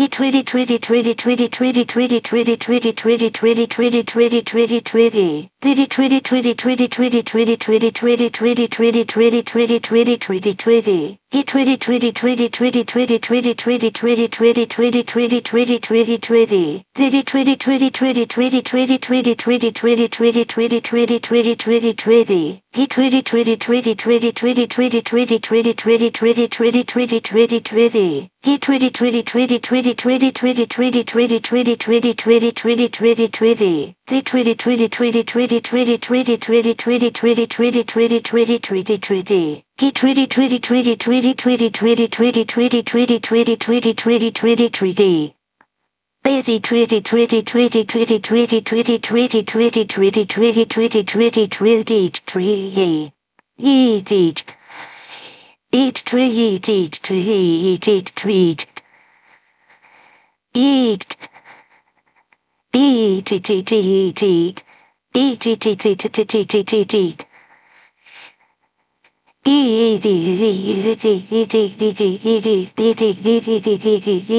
Get twitty twitty twitty twitty twitty twitty twitty twitty twitty twitty twitty twitty twitty twitty. Twitty twitty twitty twitty twitty twitty twitty twitty twitty twitty twitty twitty twitty twitty Get twitty twitty twitty twitty twitty twitty twitty twitty twitty twitty twitty twitty twitty twitty. Twitty twitty twitty twitty twitty twitty twitty twitty twitty twitty twitty twitty twitty twitty twitty. Get twitty twitty twitty twitty twitty twitty twitty twitty twitty twitty twitty twitty twitty twitty. Get twitty twitty twitty twitty twitty twitty twitty twitty twitty twitty twitty twitty twitty twitty. Get twitty twitty twitty twitty twitty twitty twitty twitty twitty twitty twitty twitty twitty twitty. Get twitty twitty twitty twitty twitty twitty twitty twitty twitty twitty twitty twitty twitty twitty. Busy twitty twitty twitty twitty twitty twitty twitty twitty twitty twitty twitty twitty twitty twitty. Eat eat. Eat tweet eat eat tweet eat eat tweet. Eat. Eat eat eat eat eat. Eat eat eat eat eat eat eat eat eat. Eat eat eat eat eat eat eat eat eat eat eat eat eat eat eat eat